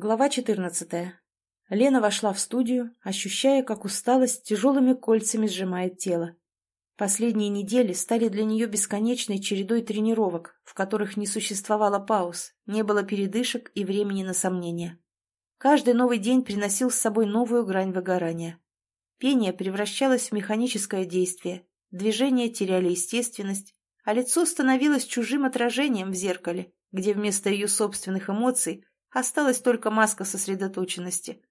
Глава 14. Лена вошла в студию, ощущая, как усталость тяжелыми кольцами сжимает тело. Последние недели стали для нее бесконечной чередой тренировок, в которых не существовало пауз, не было передышек и времени на сомнения. Каждый новый день приносил с собой новую грань выгорания. Пение превращалось в механическое действие, движения теряли естественность, а лицо становилось чужим отражением в зеркале, где вместо ее собственных эмоций Осталась только маска сосредоточенности.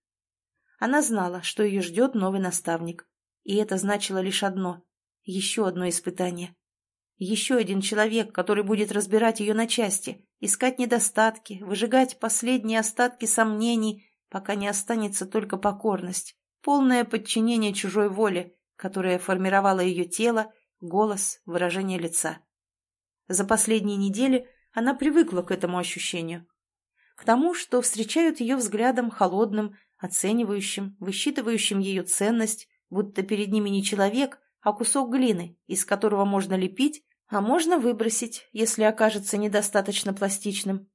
Она знала, что ее ждет новый наставник. И это значило лишь одно — еще одно испытание. Еще один человек, который будет разбирать ее на части, искать недостатки, выжигать последние остатки сомнений, пока не останется только покорность, полное подчинение чужой воле, которая формировала ее тело, голос, выражение лица. За последние недели она привыкла к этому ощущению к тому, что встречают ее взглядом холодным, оценивающим, высчитывающим ее ценность, будто перед ними не человек, а кусок глины, из которого можно лепить, а можно выбросить, если окажется недостаточно пластичным.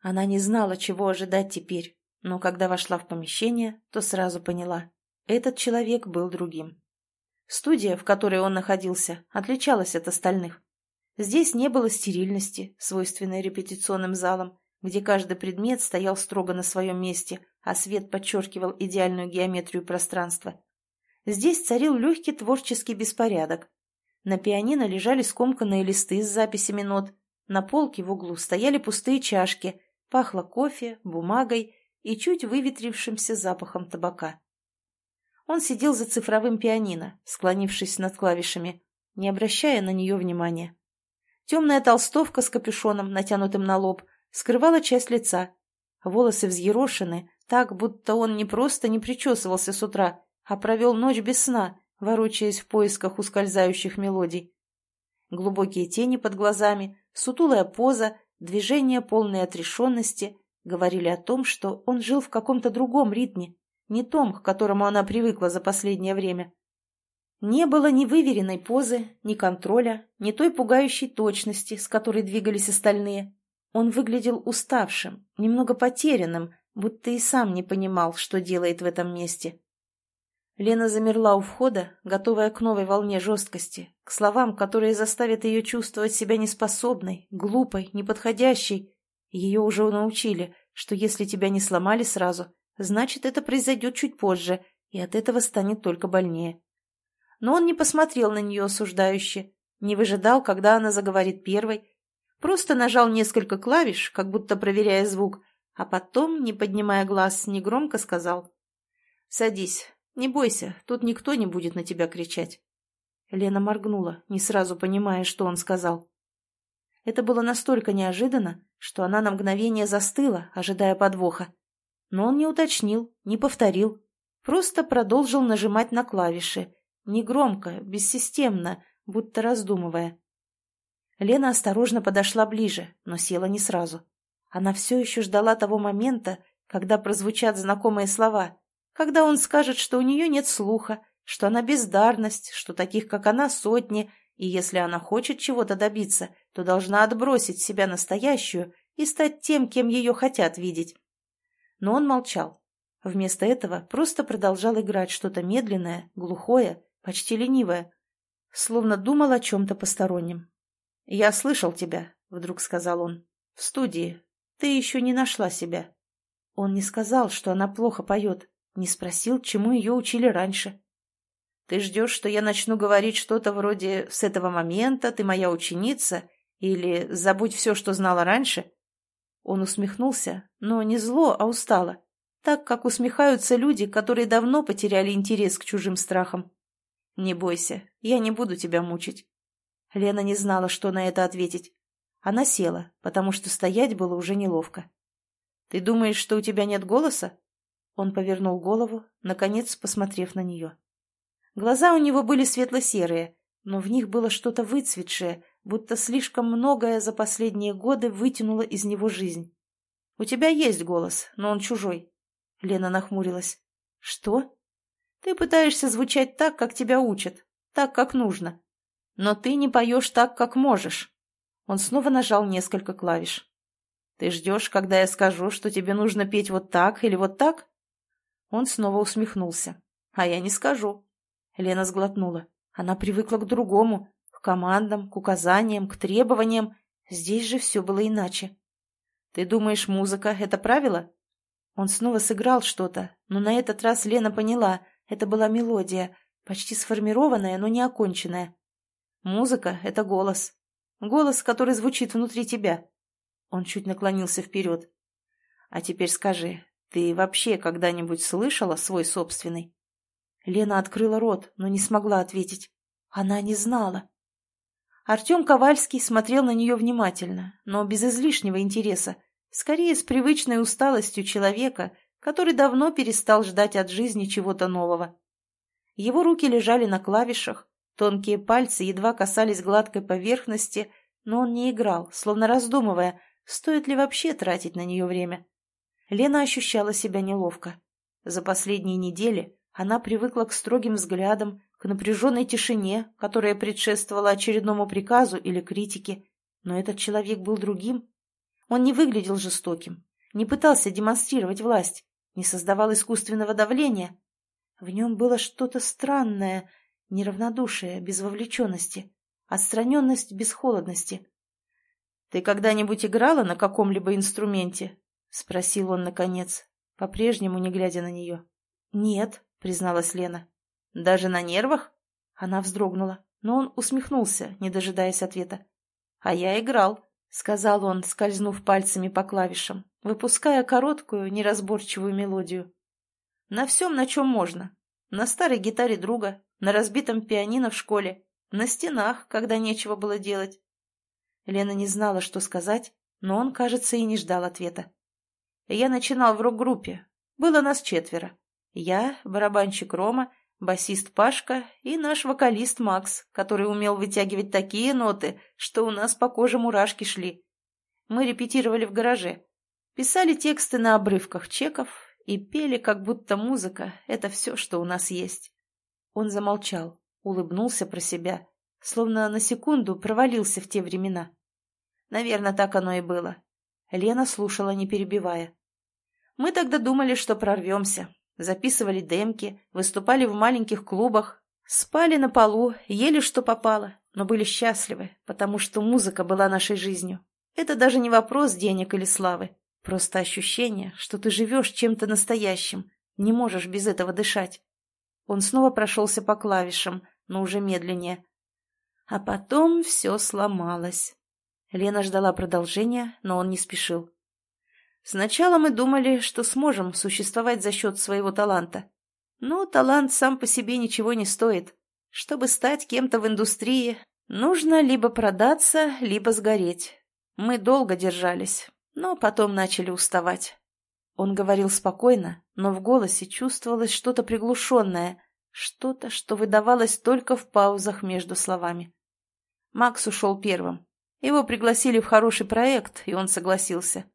Она не знала, чего ожидать теперь, но когда вошла в помещение, то сразу поняла – этот человек был другим. Студия, в которой он находился, отличалась от остальных. Здесь не было стерильности, свойственной репетиционным залам, где каждый предмет стоял строго на своем месте, а свет подчеркивал идеальную геометрию пространства. Здесь царил легкий творческий беспорядок. На пианино лежали скомканные листы с записями нот, на полке в углу стояли пустые чашки, пахло кофе, бумагой и чуть выветрившимся запахом табака. Он сидел за цифровым пианино, склонившись над клавишами, не обращая на нее внимания. Темная толстовка с капюшоном, натянутым на лоб, скрывала часть лица. Волосы взъерошены, так, будто он не просто не причесывался с утра, а провел ночь без сна, ворочаясь в поисках ускользающих мелодий. Глубокие тени под глазами, сутулая поза, движения полной отрешенности говорили о том, что он жил в каком-то другом ритме, не том, к которому она привыкла за последнее время. Не было ни выверенной позы, ни контроля, ни той пугающей точности, с которой двигались остальные. Он выглядел уставшим, немного потерянным, будто и сам не понимал, что делает в этом месте. Лена замерла у входа, готовая к новой волне жесткости, к словам, которые заставят ее чувствовать себя неспособной, глупой, неподходящей. Ее уже научили, что если тебя не сломали сразу, значит, это произойдет чуть позже, и от этого станет только больнее. Но он не посмотрел на нее осуждающе, не выжидал, когда она заговорит первой, Просто нажал несколько клавиш, как будто проверяя звук, а потом, не поднимая глаз, негромко сказал. «Садись. Не бойся, тут никто не будет на тебя кричать». Лена моргнула, не сразу понимая, что он сказал. Это было настолько неожиданно, что она на мгновение застыла, ожидая подвоха. Но он не уточнил, не повторил, просто продолжил нажимать на клавиши, негромко, бессистемно, будто раздумывая. Лена осторожно подошла ближе, но села не сразу. Она все еще ждала того момента, когда прозвучат знакомые слова, когда он скажет, что у нее нет слуха, что она бездарность, что таких, как она, сотни, и если она хочет чего-то добиться, то должна отбросить себя настоящую и стать тем, кем ее хотят видеть. Но он молчал. Вместо этого просто продолжал играть что-то медленное, глухое, почти ленивое, словно думал о чем-то постороннем. «Я слышал тебя», — вдруг сказал он. «В студии. Ты еще не нашла себя». Он не сказал, что она плохо поет, не спросил, чему ее учили раньше. «Ты ждешь, что я начну говорить что-то вроде «с этого момента ты моя ученица» или «забудь все, что знала раньше»?» Он усмехнулся, но не зло, а устало, так как усмехаются люди, которые давно потеряли интерес к чужим страхам. «Не бойся, я не буду тебя мучить. Лена не знала, что на это ответить. Она села, потому что стоять было уже неловко. «Ты думаешь, что у тебя нет голоса?» Он повернул голову, наконец посмотрев на нее. Глаза у него были светло-серые, но в них было что-то выцветшее, будто слишком многое за последние годы вытянуло из него жизнь. «У тебя есть голос, но он чужой». Лена нахмурилась. «Что?» «Ты пытаешься звучать так, как тебя учат, так, как нужно. Но ты не поешь так, как можешь. Он снова нажал несколько клавиш. Ты ждешь, когда я скажу, что тебе нужно петь вот так или вот так?» Он снова усмехнулся. «А я не скажу». Лена сглотнула. Она привыкла к другому, к командам, к указаниям, к требованиям. Здесь же все было иначе. «Ты думаешь, музыка — это правило?» Он снова сыграл что-то, но на этот раз Лена поняла, это была мелодия, почти сформированная, но не оконченная. Музыка — это голос. Голос, который звучит внутри тебя. Он чуть наклонился вперед. А теперь скажи, ты вообще когда-нибудь слышала свой собственный? Лена открыла рот, но не смогла ответить. Она не знала. Артем Ковальский смотрел на нее внимательно, но без излишнего интереса, скорее с привычной усталостью человека, который давно перестал ждать от жизни чего-то нового. Его руки лежали на клавишах, тонкие пальцы едва касались гладкой поверхности, но он не играл, словно раздумывая, стоит ли вообще тратить на нее время. Лена ощущала себя неловко. За последние недели она привыкла к строгим взглядам, к напряженной тишине, которая предшествовала очередному приказу или критике, но этот человек был другим. Он не выглядел жестоким, не пытался демонстрировать власть, не создавал искусственного давления. В нем было что-то странное, неравнодушие, без вовлеченности, отстраненность без холодности. «Ты когда-нибудь играла на каком-либо инструменте?» — спросил он наконец, по-прежнему не глядя на нее. «Нет», — призналась Лена. «Даже на нервах?» Она вздрогнула, но он усмехнулся, не дожидаясь ответа. «А я играл», — сказал он, скользнув пальцами по клавишам, выпуская короткую, неразборчивую мелодию. «На всем, на чем можно. На старой гитаре друга, на разбитом пианино в школе, на стенах, когда нечего было делать». Лена не знала, что сказать, но он, кажется, и не ждал ответа. «Я начинал в рок-группе. Было нас четверо. Я, барабанщик Рома, басист Пашка и наш вокалист Макс, который умел вытягивать такие ноты, что у нас по коже мурашки шли. Мы репетировали в гараже, писали тексты на обрывках чеков и пели, как будто музыка — это все, что у нас есть. Он замолчал, улыбнулся про себя, словно на секунду провалился в те времена. Наверное, так оно и было. Лена слушала, не перебивая. Мы тогда думали, что прорвемся, записывали демки, выступали в маленьких клубах, спали на полу, ели что попало, но были счастливы, потому что музыка была нашей жизнью. Это даже не вопрос денег или славы, просто ощущение, что ты живешь чем-то настоящим, не можешь без этого дышать. Он снова прошелся по клавишам, но уже медленнее. А потом все сломалось. Лена ждала продолжения, но он не спешил. Сначала мы думали, что сможем существовать за счет своего таланта. Но талант сам по себе ничего не стоит. Чтобы стать кем-то в индустрии, нужно либо продаться, либо сгореть. Мы долго держались, но потом начали уставать. Он говорил спокойно, но в голосе чувствовалось что-то приглушенное, что-то, что выдавалось только в паузах между словами. Макс ушел первым. Его пригласили в хороший проект, и он согласился.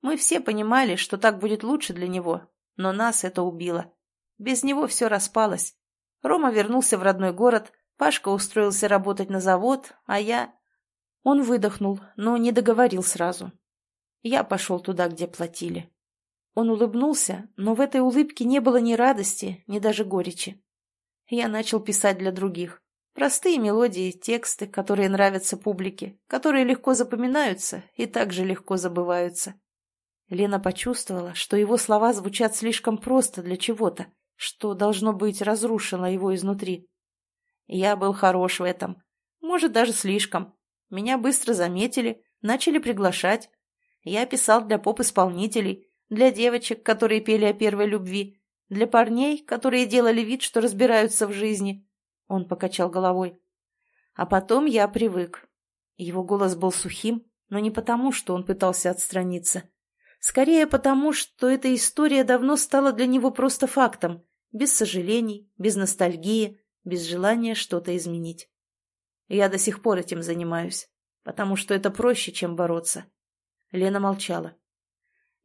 Мы все понимали, что так будет лучше для него, но нас это убило. Без него все распалось. Рома вернулся в родной город, Пашка устроился работать на завод, а я... Он выдохнул, но не договорил сразу. Я пошел туда, где платили. Он улыбнулся, но в этой улыбке не было ни радости, ни даже горечи. Я начал писать для других. Простые мелодии, тексты, которые нравятся публике, которые легко запоминаются и также легко забываются. Лена почувствовала, что его слова звучат слишком просто для чего-то, что, должно быть, разрушило его изнутри. Я был хорош в этом. Может, даже слишком. Меня быстро заметили, начали приглашать. Я писал для поп-исполнителей, для девочек, которые пели о первой любви, для парней, которые делали вид, что разбираются в жизни. Он покачал головой. А потом я привык. Его голос был сухим, но не потому, что он пытался отстраниться. Скорее потому, что эта история давно стала для него просто фактом, без сожалений, без ностальгии, без желания что-то изменить. Я до сих пор этим занимаюсь, потому что это проще, чем бороться. Лена молчала.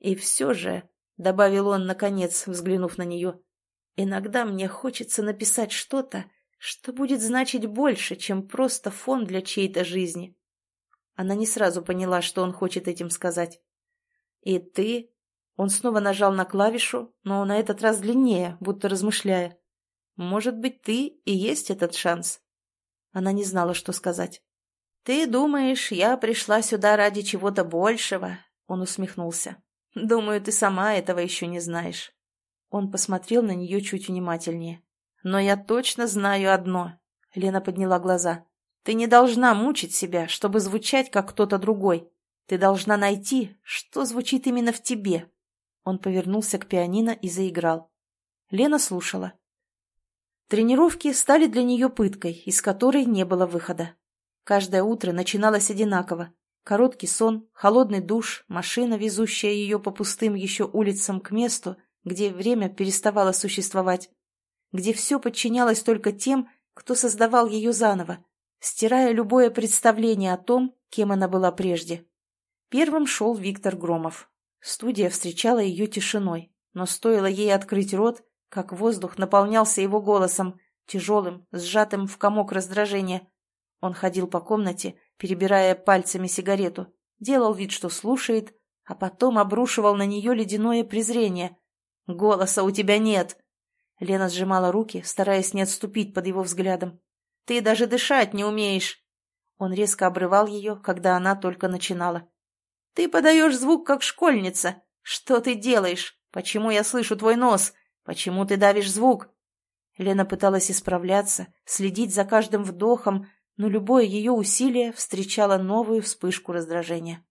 И все же, — добавил он, наконец, взглянув на нее, — иногда мне хочется написать что-то, что будет значить больше, чем просто фон для чьей-то жизни. Она не сразу поняла, что он хочет этим сказать. «И ты?» Он снова нажал на клавишу, но на этот раз длиннее, будто размышляя. «Может быть, ты и есть этот шанс?» Она не знала, что сказать. «Ты думаешь, я пришла сюда ради чего-то большего?» Он усмехнулся. «Думаю, ты сама этого еще не знаешь». Он посмотрел на нее чуть внимательнее. «Но я точно знаю одно». Лена подняла глаза. «Ты не должна мучить себя, чтобы звучать, как кто-то другой. Ты должна найти, что звучит именно в тебе». Он повернулся к пианино и заиграл. Лена слушала. Тренировки стали для нее пыткой, из которой не было выхода. Каждое утро начиналось одинаково. Короткий сон, холодный душ, машина, везущая ее по пустым еще улицам к месту, где время переставало существовать, где все подчинялось только тем, кто создавал ее заново, стирая любое представление о том, кем она была прежде. Первым шел Виктор Громов. Студия встречала ее тишиной, но стоило ей открыть рот, как воздух наполнялся его голосом, тяжелым, сжатым в комок раздражения. Он ходил по комнате, перебирая пальцами сигарету, делал вид, что слушает, а потом обрушивал на нее ледяное презрение. «Голоса у тебя нет!» Лена сжимала руки, стараясь не отступить под его взглядом. «Ты даже дышать не умеешь!» Он резко обрывал ее, когда она только начинала. «Ты подаешь звук, как школьница! Что ты делаешь? Почему я слышу твой нос? «Почему ты давишь звук?» Лена пыталась исправляться, следить за каждым вдохом, но любое ее усилие встречало новую вспышку раздражения.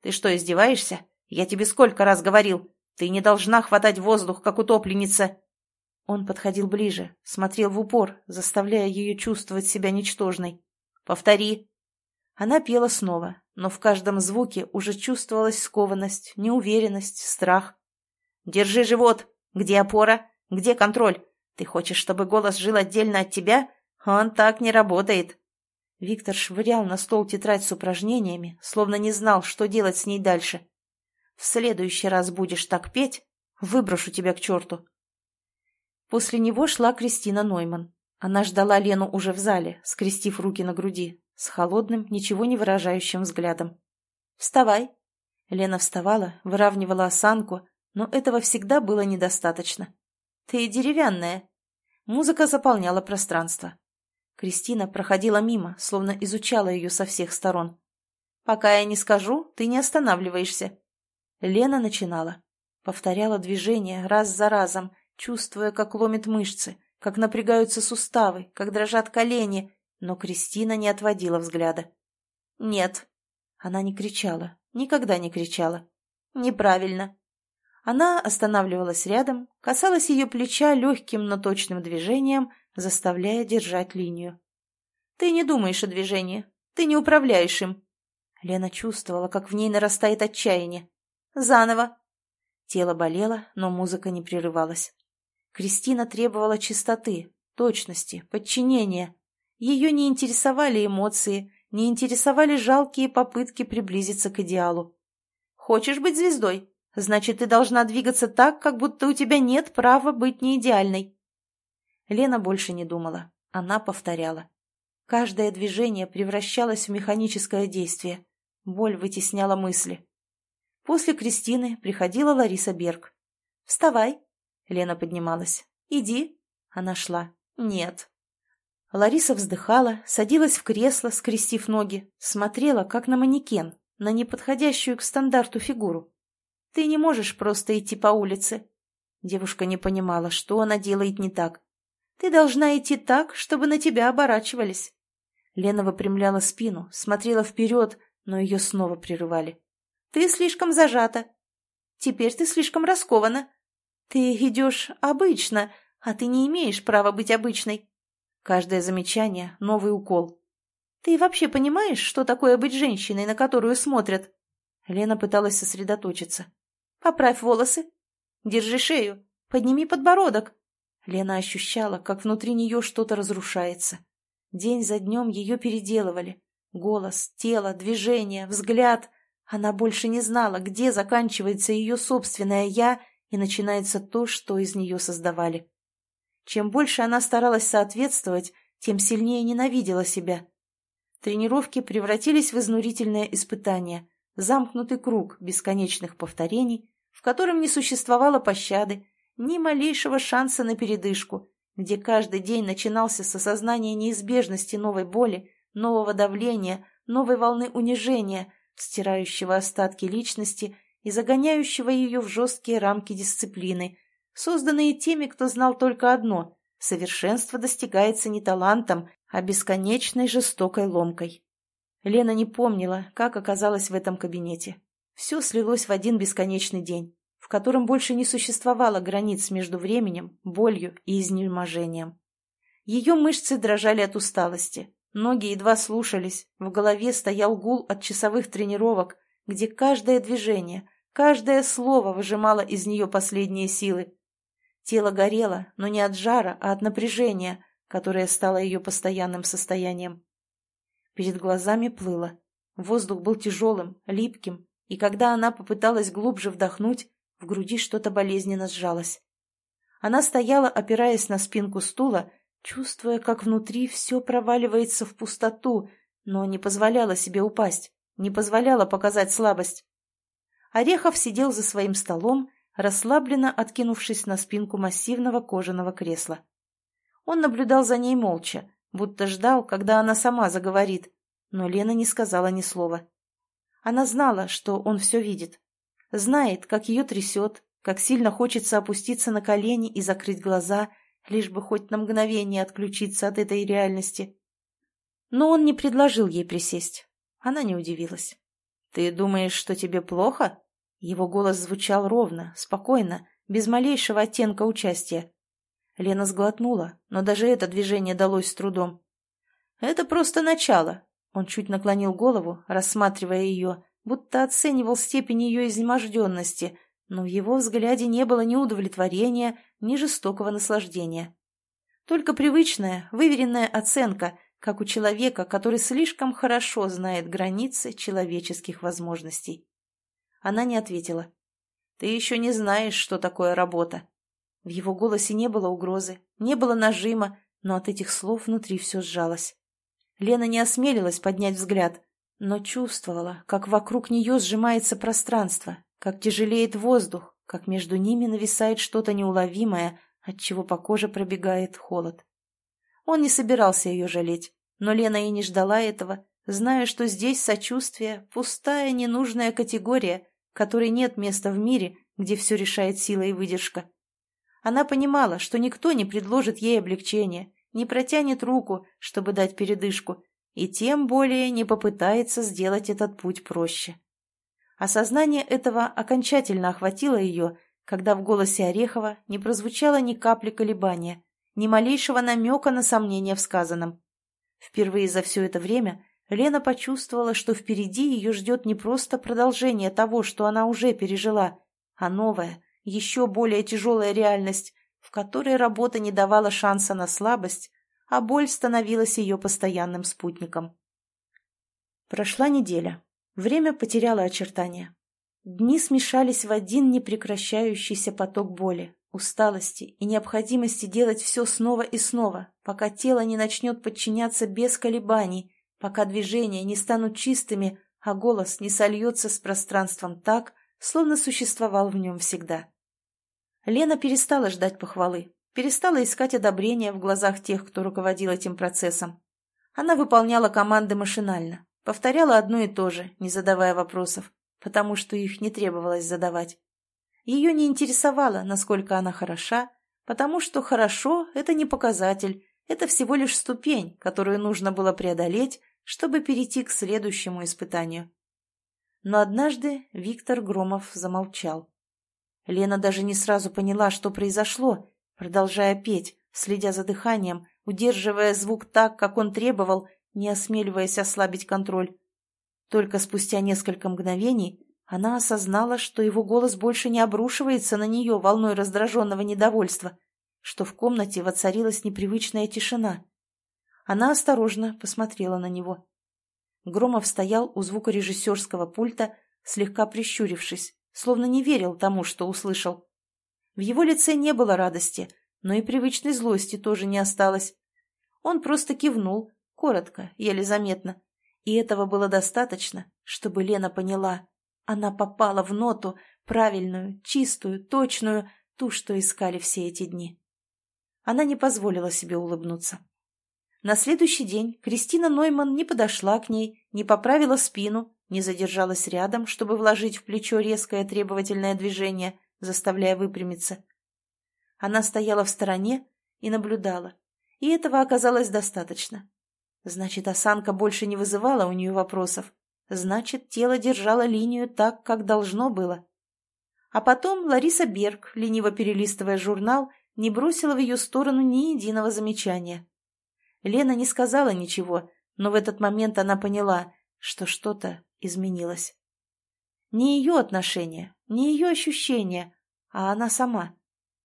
«Ты что, издеваешься? Я тебе сколько раз говорил! Ты не должна хватать воздух, как утопленница!» Он подходил ближе, смотрел в упор, заставляя ее чувствовать себя ничтожной. «Повтори!» Она пела снова, но в каждом звуке уже чувствовалась скованность, неуверенность, страх. «Держи живот!» Где опора? Где контроль? Ты хочешь, чтобы голос жил отдельно от тебя? Он так не работает. Виктор швырял на стол тетрадь с упражнениями, словно не знал, что делать с ней дальше. В следующий раз будешь так петь, выброшу тебя к черту. После него шла Кристина Нойман. Она ждала Лену уже в зале, скрестив руки на груди, с холодным, ничего не выражающим взглядом. «Вставай!» Лена вставала, выравнивала осанку, но этого всегда было недостаточно. «Ты деревянная!» Музыка заполняла пространство. Кристина проходила мимо, словно изучала ее со всех сторон. «Пока я не скажу, ты не останавливаешься». Лена начинала. Повторяла движения раз за разом, чувствуя, как ломит мышцы, как напрягаются суставы, как дрожат колени, но Кристина не отводила взгляда. «Нет». Она не кричала, никогда не кричала. «Неправильно. Она останавливалась рядом, касалась ее плеча легким, но точным движением, заставляя держать линию. «Ты не думаешь о движении. Ты не управляешь им». Лена чувствовала, как в ней нарастает отчаяние. «Заново». Тело болело, но музыка не прерывалась. Кристина требовала чистоты, точности, подчинения. Ее не интересовали эмоции, не интересовали жалкие попытки приблизиться к идеалу. «Хочешь быть звездой? Значит, ты должна двигаться так, как будто у тебя нет права быть неидеальной. Лена больше не думала. Она повторяла. Каждое движение превращалось в механическое действие. Боль вытесняла мысли. После Кристины приходила Лариса Берг. «Вставай!» Лена поднималась. «Иди!» Она шла. «Нет!» Лариса вздыхала, садилась в кресло, скрестив ноги, смотрела, как на манекен, на неподходящую к стандарту фигуру. Ты не можешь просто идти по улице. Девушка не понимала, что она делает не так. Ты должна идти так, чтобы на тебя оборачивались. Лена выпрямляла спину, смотрела вперед, но ее снова прерывали. Ты слишком зажата. Теперь ты слишком раскована. Ты идешь обычно, а ты не имеешь права быть обычной. Каждое замечание — новый укол. Ты вообще понимаешь, что такое быть женщиной, на которую смотрят? Лена пыталась сосредоточиться. Поправь волосы. Держи шею. Подними подбородок. Лена ощущала, как внутри нее что-то разрушается. День за днем ее переделывали. Голос, тело, движение, взгляд. Она больше не знала, где заканчивается ее собственное «я» и начинается то, что из нее создавали. Чем больше она старалась соответствовать, тем сильнее ненавидела себя. Тренировки превратились в изнурительное испытание, замкнутый круг бесконечных повторений, в котором не существовало пощады, ни малейшего шанса на передышку, где каждый день начинался с осознания неизбежности новой боли, нового давления, новой волны унижения, стирающего остатки личности и загоняющего ее в жесткие рамки дисциплины, созданные теми, кто знал только одно – совершенство достигается не талантом, а бесконечной жестокой ломкой. Лена не помнила, как оказалась в этом кабинете. Все слилось в один бесконечный день, котором больше не существовало границ между временем, болью и изнеможением. Ее мышцы дрожали от усталости, ноги едва слушались, в голове стоял гул от часовых тренировок, где каждое движение, каждое слово выжимало из нее последние силы. Тело горело, но не от жара, а от напряжения, которое стало ее постоянным состоянием. Перед глазами плыло. Воздух был тяжелым, липким, и когда она попыталась глубже вдохнуть, в груди что-то болезненно сжалось. Она стояла, опираясь на спинку стула, чувствуя, как внутри все проваливается в пустоту, но не позволяла себе упасть, не позволяла показать слабость. Орехов сидел за своим столом, расслабленно откинувшись на спинку массивного кожаного кресла. Он наблюдал за ней молча, будто ждал, когда она сама заговорит, но Лена не сказала ни слова. Она знала, что он все видит. Знает, как ее трясет, как сильно хочется опуститься на колени и закрыть глаза, лишь бы хоть на мгновение отключиться от этой реальности. Но он не предложил ей присесть. Она не удивилась. «Ты думаешь, что тебе плохо?» Его голос звучал ровно, спокойно, без малейшего оттенка участия. Лена сглотнула, но даже это движение далось с трудом. «Это просто начало». Он чуть наклонил голову, рассматривая ее, будто оценивал степень ее изнеможденности, но в его взгляде не было ни удовлетворения, ни жестокого наслаждения. Только привычная, выверенная оценка, как у человека, который слишком хорошо знает границы человеческих возможностей. Она не ответила. «Ты еще не знаешь, что такое работа», в его голосе не было угрозы, не было нажима, но от этих слов внутри все сжалось. Лена не осмелилась поднять взгляд, но чувствовала, как вокруг нее сжимается пространство, как тяжелеет воздух, как между ними нависает что-то неуловимое, от чего по коже пробегает холод. Он не собирался ее жалеть, но Лена и не ждала этого, зная, что здесь сочувствие – пустая, ненужная категория, которой нет места в мире, где все решает сила и выдержка. Она понимала, что никто не предложит ей облегчения, не протянет руку, чтобы дать передышку, и тем более не попытается сделать этот путь проще. Осознание этого окончательно охватило ее, когда в голосе Орехова не прозвучало ни капли колебания, ни малейшего намека на сомнение в сказанном. Впервые за все это время Лена почувствовала, что впереди ее ждет не просто продолжение того, что она уже пережила, а новое, еще более тяжелая реальность, в которой работа не давала шанса на слабость, а боль становилась ее постоянным спутником. Прошла неделя. Время потеряло очертания. Дни смешались в один непрекращающийся поток боли, усталости и необходимости делать все снова и снова, пока тело не начнет подчиняться без колебаний, пока движения не станут чистыми, а голос не сольется с пространством так, словно существовал в нем всегда. Лена перестала ждать похвалы, перестала искать одобрения в глазах тех, кто руководил этим процессом. Она выполняла команды машинально, повторяла одно и то же, не задавая вопросов, потому что их не требовалось задавать. Ее не интересовало, насколько она хороша, потому что хорошо – это не показатель, это всего лишь ступень, которую нужно было преодолеть, чтобы перейти к следующему испытанию. Но однажды Виктор Громов замолчал. Лена даже не сразу поняла, что произошло, продолжая петь, следя за дыханием, удерживая звук так, как он требовал, не осмеливаясь ослабить контроль. Только спустя несколько мгновений она осознала, что его голос больше не обрушивается на нее волной раздраженного недовольства, что в комнате воцарилась непривычная тишина. Она осторожно посмотрела на него. Громов стоял у звукорежиссерского пульта, слегка прищурившись, словно не верил тому, что услышал. В его лице не было радости, но и привычной злости тоже не осталось. Он просто кивнул, коротко, еле заметно, и этого было достаточно, чтобы Лена поняла, Она попала в ноту, правильную, чистую, точную, ту, что искали все эти дни. Она не позволила себе улыбнуться. На следующий день Кристина Нойман не подошла к ней, не поправила спину, не задержалась рядом, чтобы вложить в плечо резкое требовательное движение, заставляя выпрямиться. Она стояла в стороне и наблюдала, и этого оказалось достаточно. Значит, осанка больше не вызывала у нее вопросов. Значит, тело держало линию так, как должно было. А потом Лариса Берг, лениво перелистывая журнал, не бросила в ее сторону ни единого замечания. Лена не сказала ничего, но в этот момент она поняла, что что-то изменилось. Не ее отношения, не ее ощущения, а она сама.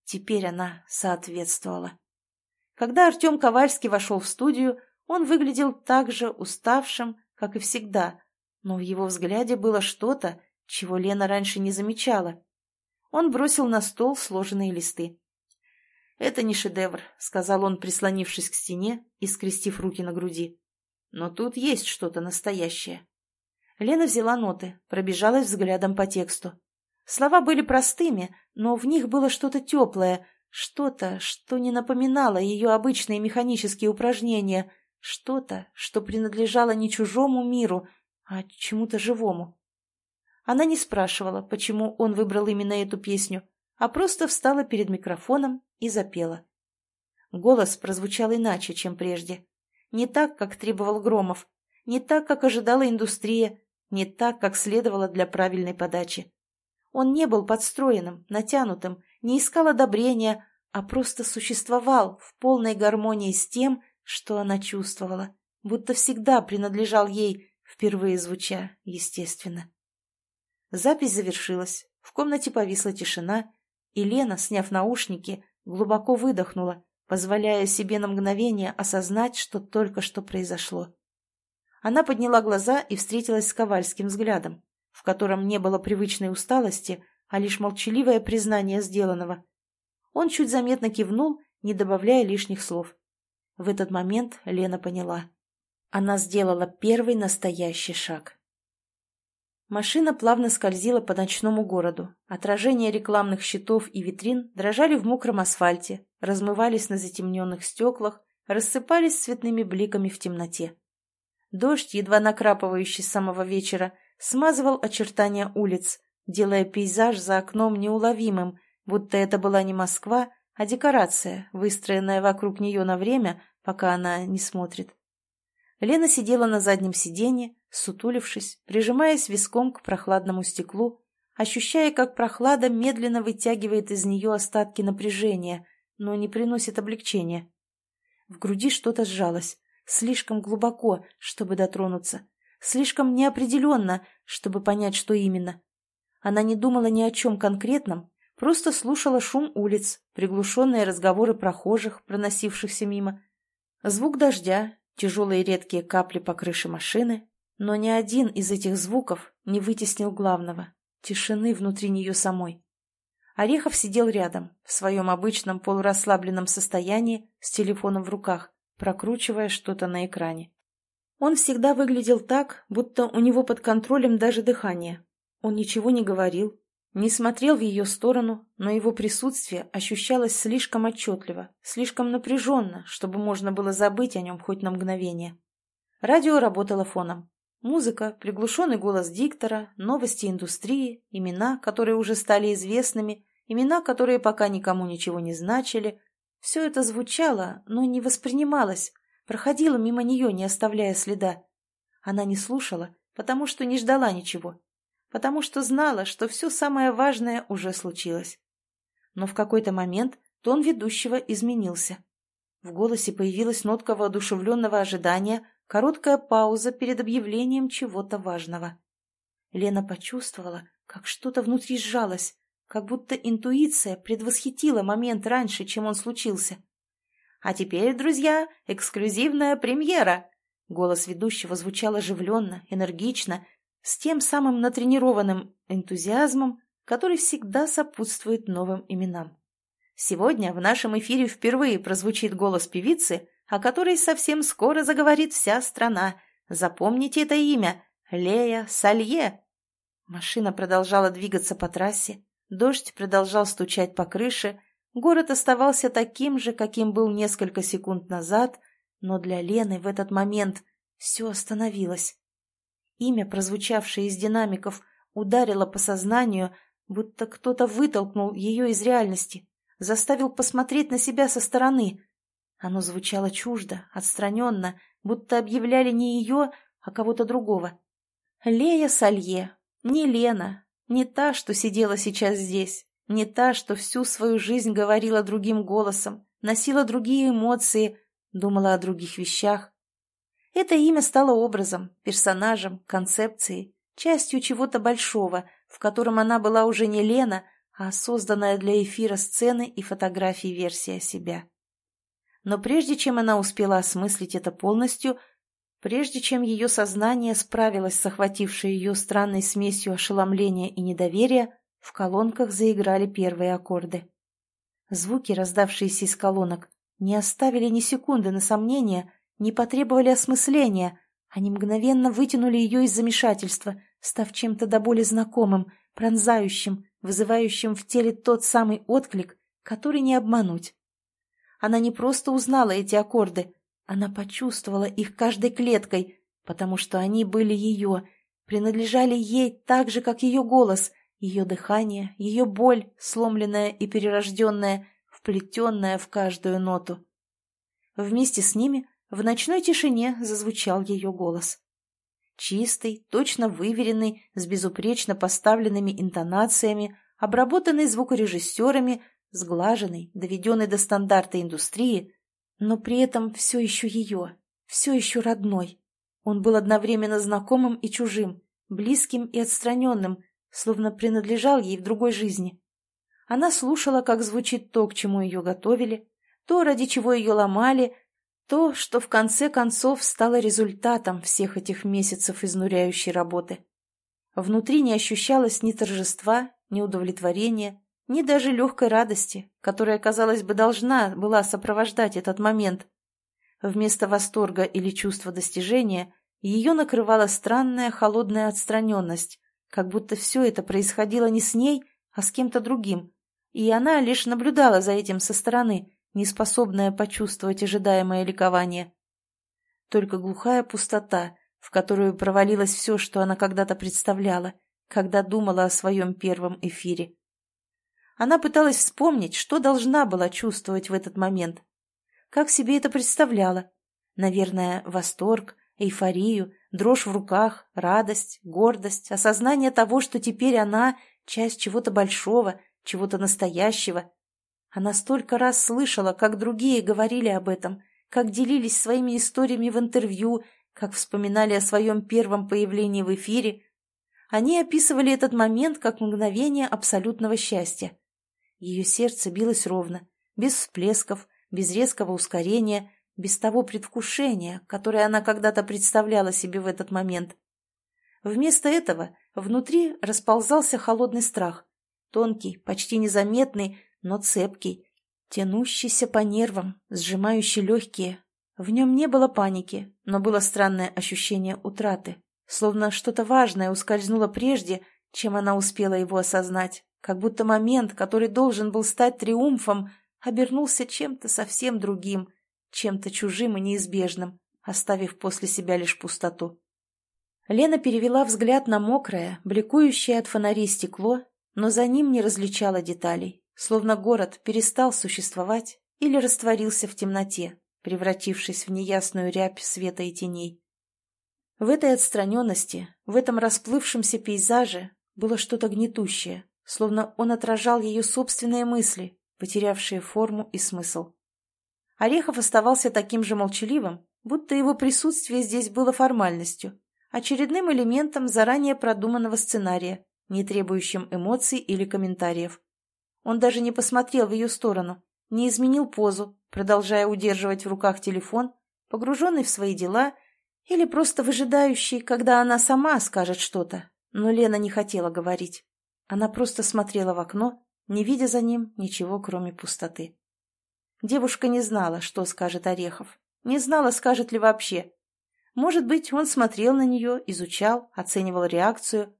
Теперь она соответствовала. Когда Артем Ковальский вошел в студию, он выглядел так же уставшим, как и всегда, но в его взгляде было что-то, чего Лена раньше не замечала. Он бросил на стол сложенные листы. «Это не шедевр», — сказал он, прислонившись к стене и скрестив руки на груди. «Но тут есть что-то настоящее». Лена взяла ноты, пробежалась взглядом по тексту. Слова были простыми, но в них было что-то теплое, что-то, что не напоминало ее обычные механические упражнения, что-то, что принадлежало не чужому миру, а чему-то живому. Она не спрашивала, почему он выбрал именно эту песню, а просто встала перед микрофоном и запела. Голос прозвучал иначе, чем прежде. Не так, как требовал Громов, не так, как ожидала индустрия, не так, как следовало для правильной подачи. Он не был подстроенным, натянутым, не искал одобрения, а просто существовал в полной гармонии с тем, что она чувствовала, будто всегда принадлежал ей, впервые звуча, естественно. Запись завершилась, в комнате повисла тишина, и Лена, сняв наушники, глубоко выдохнула, позволяя себе на мгновение осознать, что только что произошло. Она подняла глаза и встретилась с Ковальским взглядом, в котором не было привычной усталости, а лишь молчаливое признание сделанного. Он чуть заметно кивнул, не добавляя лишних слов. В этот момент Лена поняла. Она сделала первый настоящий шаг. Машина плавно скользила по ночному городу. Отражения рекламных щитов и витрин дрожали в мокром асфальте, размывались на затемненных стеклах, рассыпались цветными бликами в темноте. Дождь, едва накрапывающий с самого вечера, смазывал очертания улиц, делая пейзаж за окном неуловимым, будто это была не Москва, а декорация, выстроенная вокруг нее на время, пока она не смотрит. Лена сидела на заднем сиденье, сутулившись, прижимаясь виском к прохладному стеклу, ощущая, как прохлада медленно вытягивает из нее остатки напряжения, но не приносит облегчения. В груди что-то сжалось, слишком глубоко, чтобы дотронуться, слишком неопределенно, чтобы понять, что именно. Она не думала ни о чем конкретном, просто слушала шум улиц, приглушенные разговоры прохожих, проносившихся мимо, звук дождя, тяжелые редкие капли по крыше машины, но ни один из этих звуков не вытеснил главного — тишины внутри нее самой. Орехов сидел рядом, в своем обычном полурасслабленном состоянии, с телефоном в руках, прокручивая что-то на экране. Он всегда выглядел так, будто у него под контролем даже дыхание. Он ничего не говорил, не смотрел в ее сторону, но его присутствие ощущалось слишком отчетливо, слишком напряженно, чтобы можно было забыть о нем хоть на мгновение. Радио работало фоном. Музыка, приглушенный голос диктора, новости индустрии, имена, которые уже стали известными, имена, которые пока никому ничего не значили. Все это звучало, но не воспринималось, проходило мимо нее, не оставляя следа. Она не слушала, потому что не ждала ничего, потому что знала, что все самое важное уже случилось. Но в какой-то момент тон ведущего изменился. В голосе появилась нотка воодушевленного ожидания, Короткая пауза перед объявлением чего-то важного. Лена почувствовала, как что-то внутри сжалось, как будто интуиция предвосхитила момент раньше, чем он случился. «А теперь, друзья, эксклюзивная премьера!» Голос ведущего звучал оживленно, энергично, с тем самым натренированным энтузиазмом, который всегда сопутствует новым именам. Сегодня в нашем эфире впервые прозвучит голос певицы, о которой совсем скоро заговорит вся страна. Запомните это имя – Лея Салье. Машина продолжала двигаться по трассе, дождь продолжал стучать по крыше, город оставался таким же, каким был несколько секунд назад, но для Лены в этот момент все остановилось. Имя, прозвучавшее из динамиков, ударило по сознанию, будто кто-то вытолкнул ее из реальности, заставил посмотреть на себя со стороны. Оно звучало чуждо, отстраненно, будто объявляли не ее, а кого-то другого. Лея Салье, не Лена, не та, что сидела сейчас здесь, не та, что всю свою жизнь говорила другим голосом, носила другие эмоции, думала о других вещах. Это имя стало образом, персонажем, концепцией, частью чего-то большого, в котором она была уже не Лена, а созданная для эфира сцены и фотографий версия себя. Но прежде чем она успела осмыслить это полностью, Прежде чем ее сознание справилось с охватившей ее странной смесью ошеломления и недоверия, в колонках заиграли первые аккорды. Звуки, раздавшиеся из колонок, не оставили ни секунды на сомнение, не потребовали осмысления, они мгновенно вытянули ее из замешательства, став чем-то до боли знакомым, пронзающим, вызывающим в теле тот самый отклик, который не обмануть. Она не просто узнала эти аккорды, она почувствовала их каждой клеткой, потому что они были ее, принадлежали ей так же, как ее голос, ее дыхание, ее боль, сломленная и перерожденная, вплетенная в каждую ноту. Вместе с ними в ночной тишине зазвучал ее голос. Чистый, точно выверенный, с безупречно поставленными интонациями, обработанный звукорежиссерами, сглаженный, доведенный до стандарта индустрии, но при этом все еще ее, все еще родной. Он был одновременно знакомым и чужим, близким и отстраненным, словно принадлежал ей в другой жизни. Она слушала, как звучит то, к чему ее готовили, то, ради чего ее ломали, то, что в конце концов стало результатом всех этих месяцев изнуряющей работы. Внутри не ощущалось ни торжества, ни удовлетворения, ни даже легкой радости, которая, казалось бы, должна была сопровождать этот момент. Вместо восторга или чувства достижения ее накрывала странная холодная отстраненность, как будто все это происходило не с ней, а с кем-то другим, и она лишь наблюдала за этим со стороны, неспособная почувствовать ожидаемое ликование. Только глухая пустота, в которую провалилось все, что она когда-то представляла, когда думала о своем первом эфире. Она пыталась вспомнить, что должна была чувствовать в этот момент. Как себе это представляла? Наверное, восторг, эйфорию, дрожь в руках, радость, гордость, осознание того, что теперь она – часть чего-то большого, чего-то настоящего. Она столько раз слышала, как другие говорили об этом, как делились своими историями в интервью, как вспоминали о своем первом появлении в эфире. Они описывали этот момент как мгновение абсолютного счастья. Ее сердце билось ровно, без всплесков, без резкого ускорения, без того предвкушения, которое она когда-то представляла себе в этот момент. Вместо этого внутри расползался холодный страх, тонкий, почти незаметный, но цепкий, тянущийся по нервам, сжимающий легкие. В нем не было паники, но было странное ощущение утраты, словно что-то важное ускользнуло прежде, чем она успела его осознать как будто момент, который должен был стать триумфом, обернулся чем-то совсем другим, чем-то чужим и неизбежным, оставив после себя лишь пустоту. Лена перевела взгляд на мокрое, бликующее от фонарей стекло, но за ним не различала деталей, словно город перестал существовать или растворился в темноте, превратившись в неясную рябь света и теней. В этой отстраненности, в этом расплывшемся пейзаже было что-то гнетущее, словно он отражал ее собственные мысли, потерявшие форму и смысл. Орехов оставался таким же молчаливым, будто его присутствие здесь было формальностью, очередным элементом заранее продуманного сценария, не требующим эмоций или комментариев. Он даже не посмотрел в ее сторону, не изменил позу, продолжая удерживать в руках телефон, погруженный в свои дела или просто выжидающий, когда она сама скажет что-то, но Лена не хотела говорить. Она просто смотрела в окно, не видя за ним ничего, кроме пустоты. Девушка не знала, что скажет Орехов. Не знала, скажет ли вообще. Может быть, он смотрел на нее, изучал, оценивал реакцию.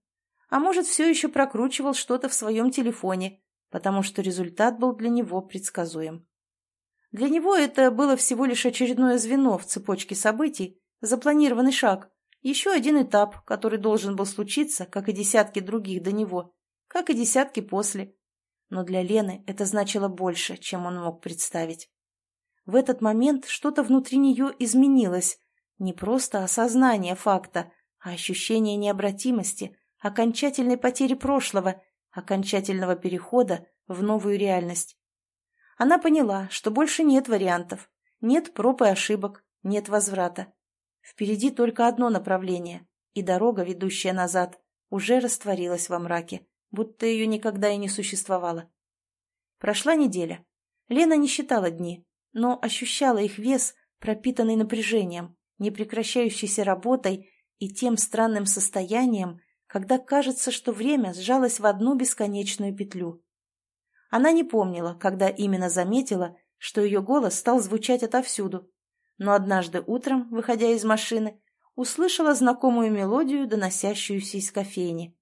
а может, все еще прокручивал что-то в своем телефоне, потому что результат был для него предсказуем. Для него это было всего лишь очередное звено в цепочке событий, запланированный шаг, еще один этап, который должен был случиться, как и десятки других до него, как и десятки после. Но для Лены это значило больше, чем он мог представить. В этот момент что-то внутри нее изменилось, не просто осознание факта, а ощущение необратимости, окончательной потери прошлого, окончательного перехода в новую реальность. Она поняла, что больше нет вариантов, нет проб и ошибок, нет возврата. Впереди только одно направление, и дорога, ведущая назад, уже растворилась во мраке, будто ее никогда и не существовало. Прошла неделя. Лена не считала дни, но ощущала их вес, пропитанный напряжением, непрекращающейся работой и тем странным состоянием, когда кажется, что время сжалось в одну бесконечную петлю. Она не помнила, когда именно заметила, что ее голос стал звучать отовсюду, но однажды утром, выходя из машины, услышала знакомую мелодию, доносящуюся из кофейни.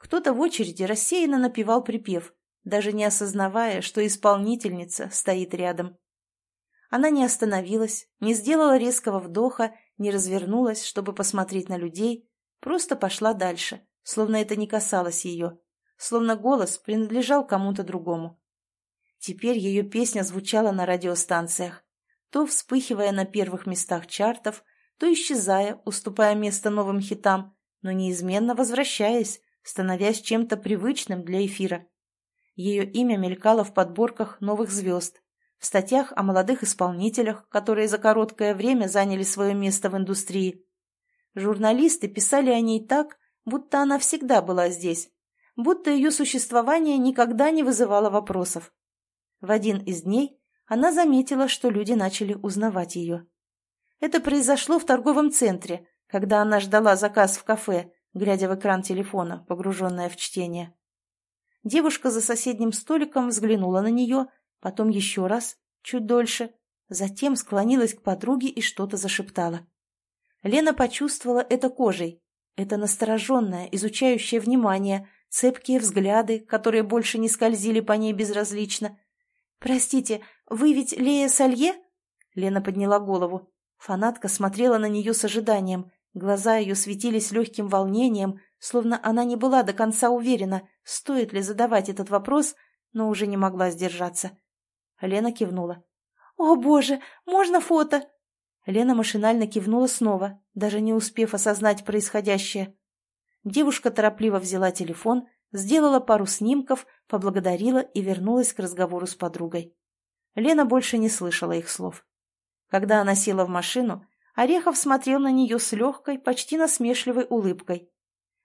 Кто-то в очереди рассеянно напевал припев, даже не осознавая, что исполнительница стоит рядом. Она не остановилась, не сделала резкого вдоха, не развернулась, чтобы посмотреть на людей, просто пошла дальше, словно это не касалось ее, словно голос принадлежал кому-то другому. Теперь ее песня звучала на радиостанциях, то вспыхивая на первых местах чартов, то исчезая, уступая место новым хитам, но неизменно возвращаясь, становясь чем-то привычным для эфира. Ее имя мелькало в подборках новых звезд, в статьях о молодых исполнителях, которые за короткое время заняли свое место в индустрии. Журналисты писали о ней так, будто она всегда была здесь, будто ее существование никогда не вызывало вопросов. В один из дней она заметила, что люди начали узнавать ее. Это произошло в торговом центре, когда она ждала заказ в кафе, глядя в экран телефона, погруженная в чтение. Девушка за соседним столиком взглянула на нее, потом еще раз, чуть дольше, затем склонилась к подруге и что-то зашептала. Лена почувствовала это кожей, это настороженное, изучающее внимание, цепкие взгляды, которые больше не скользили по ней безразлично. «Простите, «Вы ведь Лея Салье?» Лена подняла голову. Фанатка смотрела на нее с ожиданием. Глаза ее светились легким волнением, словно она не была до конца уверена, стоит ли задавать этот вопрос, но уже не могла сдержаться. Лена кивнула. «О, боже, можно фото?» Лена машинально кивнула снова, даже не успев осознать происходящее. Девушка торопливо взяла телефон, сделала пару снимков, поблагодарила и вернулась к разговору с подругой. Лена больше не слышала их слов. Когда она села в машину, Орехов смотрел на нее с легкой, почти насмешливой улыбкой.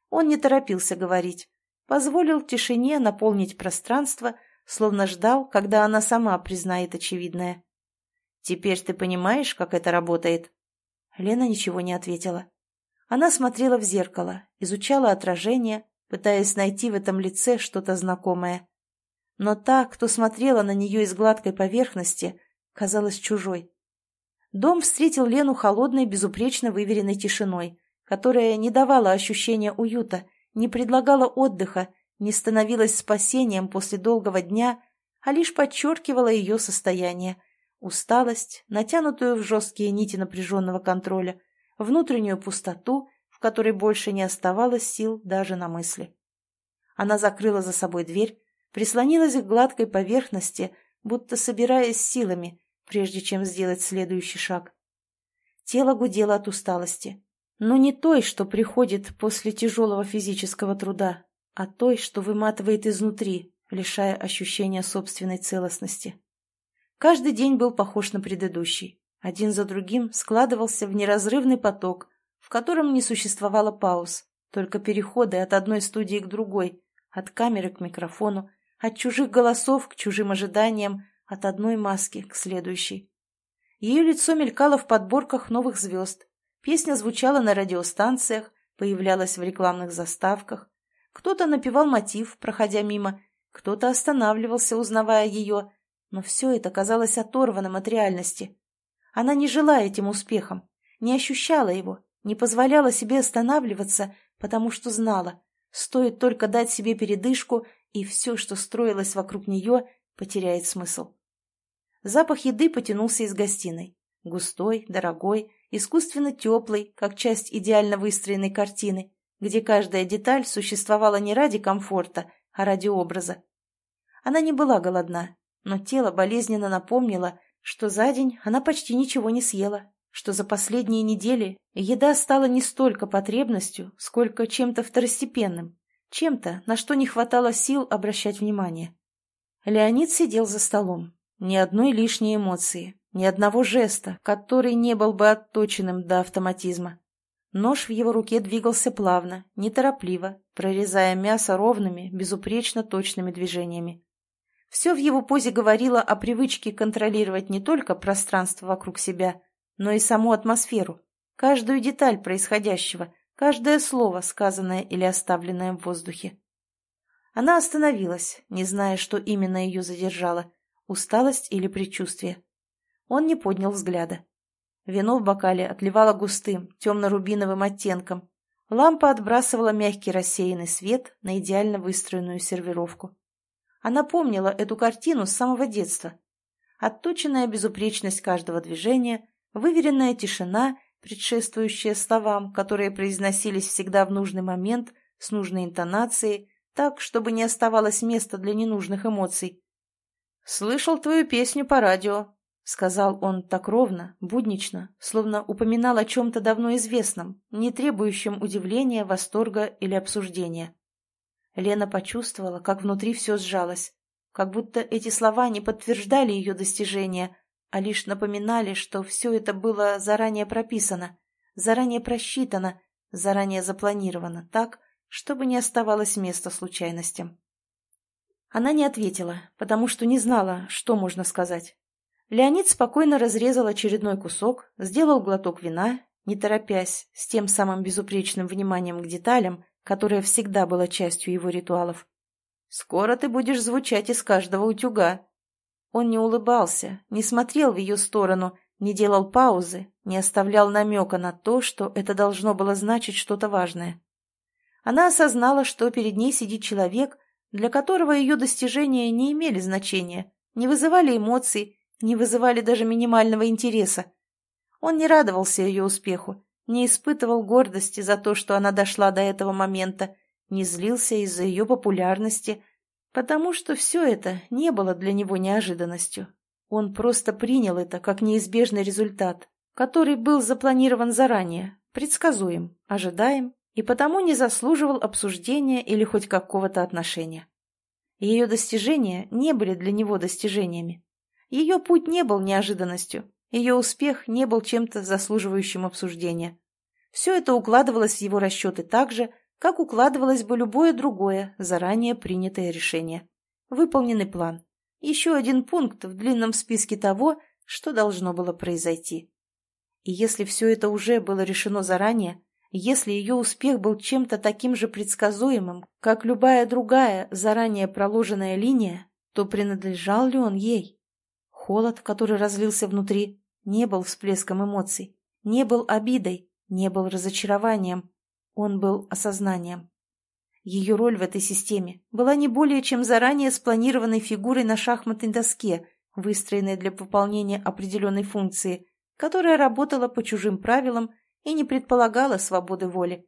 Он не торопился говорить, позволил тишине наполнить пространство, словно ждал, когда она сама признает очевидное. «Теперь ты понимаешь, как это работает?» Лена ничего не ответила. Она смотрела в зеркало, изучала отражение, пытаясь найти в этом лице что-то знакомое но та, кто смотрела на нее из гладкой поверхности, казалась чужой. Дом встретил Лену холодной, безупречно выверенной тишиной, которая не давала ощущения уюта, не предлагала отдыха, не становилась спасением после долгого дня, а лишь подчеркивала ее состояние. Усталость, натянутую в жесткие нити напряженного контроля, внутреннюю пустоту, в которой больше не оставалось сил даже на мысли. Она закрыла за собой дверь, прислонилась к гладкой поверхности, будто собираясь силами, прежде чем сделать следующий шаг. Тело гудело от усталости, но не той, что приходит после тяжелого физического труда, а той, что выматывает изнутри, лишая ощущения собственной целостности. Каждый день был похож на предыдущий. Один за другим складывался в неразрывный поток, в котором не существовало пауз, только переходы от одной студии к другой, от камеры к микрофону, от чужих голосов к чужим ожиданиям, от одной маски к следующей. Ее лицо мелькало в подборках новых звезд. Песня звучала на радиостанциях, появлялась в рекламных заставках. Кто-то напевал мотив, проходя мимо, кто-то останавливался, узнавая ее, но все это казалось оторванным от реальности. Она не жила этим успехом, не ощущала его, не позволяла себе останавливаться, потому что знала, Стоит только дать себе передышку, и все, что строилось вокруг нее, потеряет смысл. Запах еды потянулся из гостиной. Густой, дорогой, искусственно теплый, как часть идеально выстроенной картины, где каждая деталь существовала не ради комфорта, а ради образа. Она не была голодна, но тело болезненно напомнило, что за день она почти ничего не съела, что за последние недели еда стала не столько потребностью, сколько чем-то второстепенным, чем-то, на что не хватало сил обращать внимание. Леонид сидел за столом. Ни одной лишней эмоции, ни одного жеста, который не был бы отточенным до автоматизма. Нож в его руке двигался плавно, неторопливо, прорезая мясо ровными, безупречно точными движениями. Все в его позе говорило о привычке контролировать не только пространство вокруг себя, но и саму атмосферу, каждую деталь происходящего, каждое слово, сказанное или оставленное в воздухе. Она остановилась, не зная, что именно ее задержало – усталость или предчувствие. Он не поднял взгляда. Вино в бокале отливало густым, темно-рубиновым оттенком. Лампа отбрасывала мягкий рассеянный свет на идеально выстроенную сервировку. Она помнила эту картину с самого детства. Отточенная безупречность каждого движения, выверенная тишина, предшествующая словам, которые произносились всегда в нужный момент, с нужной интонацией, так, чтобы не оставалось места для ненужных эмоций. «Слышал твою песню по радио», — сказал он так ровно, буднично, словно упоминал о чем-то давно известном, не требующем удивления, восторга или обсуждения. Лена почувствовала, как внутри все сжалось, как будто эти слова не подтверждали ее достижения, а лишь напоминали, что все это было заранее прописано, заранее просчитано, заранее запланировано так, чтобы не оставалось места случайностям. Она не ответила, потому что не знала, что можно сказать. Леонид спокойно разрезал очередной кусок, сделал глоток вина, не торопясь, с тем самым безупречным вниманием к деталям, которое всегда было частью его ритуалов. «Скоро ты будешь звучать из каждого утюга». Он не улыбался, не смотрел в ее сторону, не делал паузы, не оставлял намека на то, что это должно было значить что-то важное. Она осознала, что перед ней сидит человек, для которого ее достижения не имели значения, не вызывали эмоций, не вызывали даже минимального интереса. Он не радовался ее успеху, не испытывал гордости за то, что она дошла до этого момента, не злился из-за ее популярности, потому что все это не было для него неожиданностью. Он просто принял это как неизбежный результат, который был запланирован заранее, предсказуем, ожидаем и потому не заслуживал обсуждения или хоть какого-то отношения. Ее достижения не были для него достижениями. Ее путь не был неожиданностью, ее успех не был чем-то заслуживающим обсуждения. Все это укладывалось в его расчеты так же, как укладывалось бы любое другое, заранее принятое решение. Выполненный план. Еще один пункт в длинном списке того, что должно было произойти. И если все это уже было решено заранее, если ее успех был чем-то таким же предсказуемым, как любая другая заранее проложенная линия, то принадлежал ли он ей? Холод, который разлился внутри, не был всплеском эмоций, не был обидой, не был разочарованием, он был осознанием. Ее роль в этой системе была не более чем заранее спланированной фигурой на шахматной доске, выстроенной для выполнения определенной функции, которая работала по чужим правилам и не предполагала свободы воли.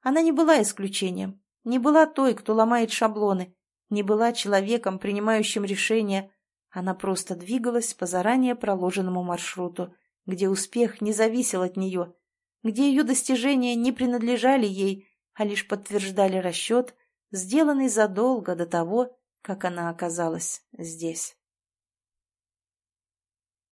Она не была исключением, не была той, кто ломает шаблоны, не была человеком, принимающим решения, она просто двигалась по заранее проложенному маршруту, где успех не зависел от нее, где ее достижения не принадлежали ей, а лишь подтверждали расчет, сделанный задолго до того, как она оказалась здесь.